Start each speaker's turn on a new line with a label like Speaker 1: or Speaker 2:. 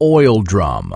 Speaker 1: oil drum.